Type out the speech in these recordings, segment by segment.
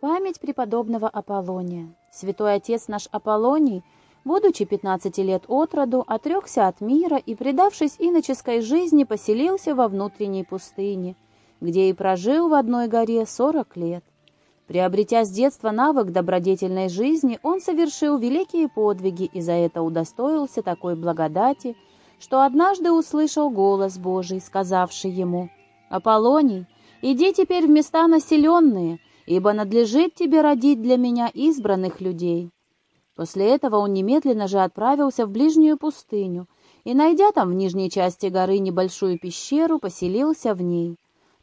Память преподобного Аполлония. Святой отец наш Аполлоний, будучи 15 лет от роду, отрекся от мира и, предавшись иноческой жизни, поселился во внутренней пустыне, где и прожил в одной горе 40 лет. Приобретя с детства навык добродетельной жизни, он совершил великие подвиги и за это удостоился такой благодати, что однажды услышал голос Божий, сказавший ему, «Аполлоний, иди теперь в места населенные, ибо надлежит тебе родить для меня избранных людей». После этого он немедленно же отправился в ближнюю пустыню и, найдя там в нижней части горы небольшую пещеру, поселился в ней.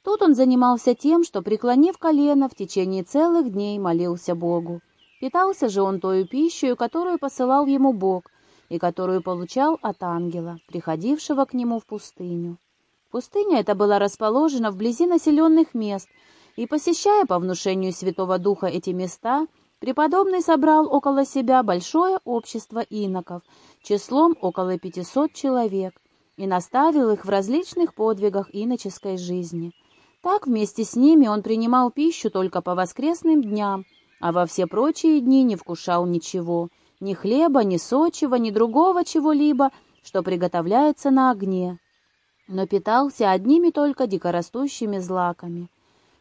Тут он занимался тем, что, преклонив колено, в течение целых дней молился Богу. Питался же он той пищей, которую посылал ему Бог, и которую получал от ангела, приходившего к нему в пустыню. Пустыня эта была расположена вблизи населенных мест, и, посещая по внушению Святого Духа эти места, преподобный собрал около себя большое общество иноков, числом около пятисот человек, и наставил их в различных подвигах иноческой жизни. Так вместе с ними он принимал пищу только по воскресным дням, а во все прочие дни не вкушал ничего, ни хлеба, ни сочего, ни другого чего-либо, что приготовляется на огне, но питался одними только дикорастущими злаками.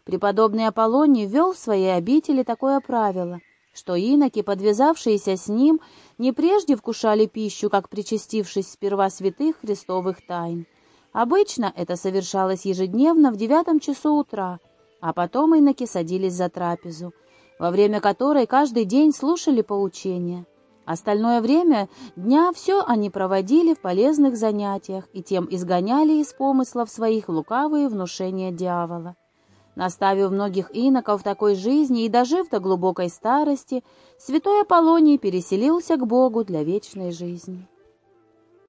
Преподобный Аполлоний ввел в своей обители такое правило, что иноки, подвязавшиеся с ним, не прежде вкушали пищу, как причастившись сперва святых христовых тайн. Обычно это совершалось ежедневно в девятом часу утра, а потом иноки садились за трапезу, во время которой каждый день слушали поучения. Остальное время дня все они проводили в полезных занятиях и тем изгоняли из помыслов своих лукавые внушения дьявола. Наставив многих иноков такой жизни и дожив до глубокой старости, святой Аполлоний переселился к Богу для вечной жизни.